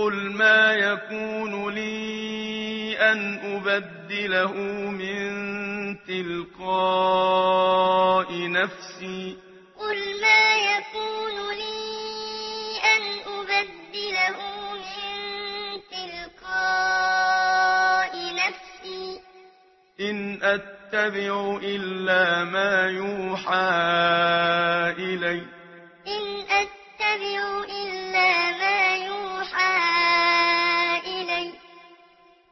قل ما يكون لي أن أبدله من تلقاء نفسي قل ما يكون لي أن أبدله من تلقاء نفسي إن أتبع إلا ما يوحى إلي إن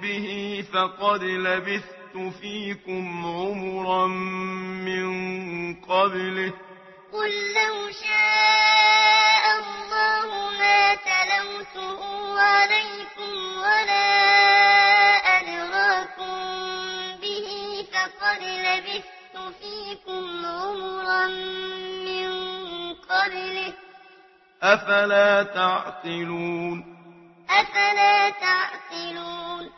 به فقد لبثت فيكم عمرا من قبله. قل لو شاء الله ما تلوته عليكم ولا أدراكم به فقد لبثت فيكم عمرا من قبله. أفلا تعقلون؟ أفلا تعقلون؟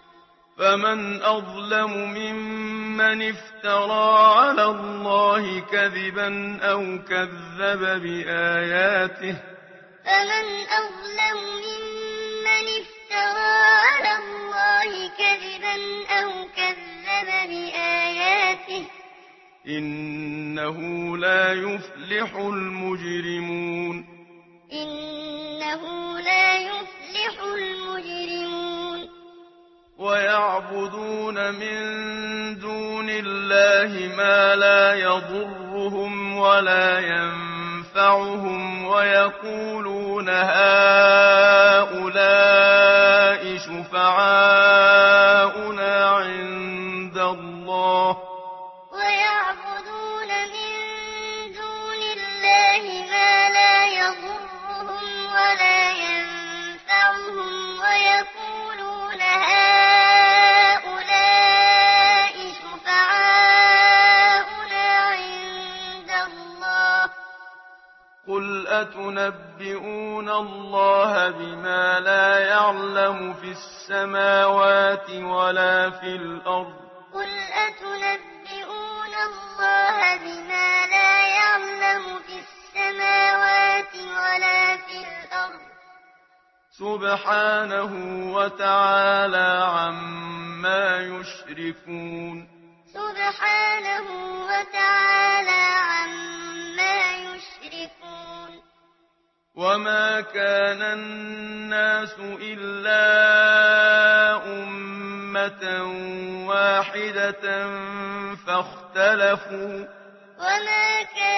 فمن أظلم ممن افترى على الله كذبا أو كذب بآياته فمن أظلم ممن افترى على الله كذبا أو كذب بآياته إنه لا يفلح المجرمون إنه لا يفلح المجرمون ويعبدون من دون الله ما لا يضرهم ولا ينفعهم ويقولون هذا أتنبئون الله بما لا يعلم في السماوات ولا في الأرض قل أتنبئون الله بما لا يعلم في السماوات ولا في الأرض سبحانه وتعالى عما يشركون سبحانه وتعالى عما وما كان الناس إلا أمة واحدة فاختلفوا وما كان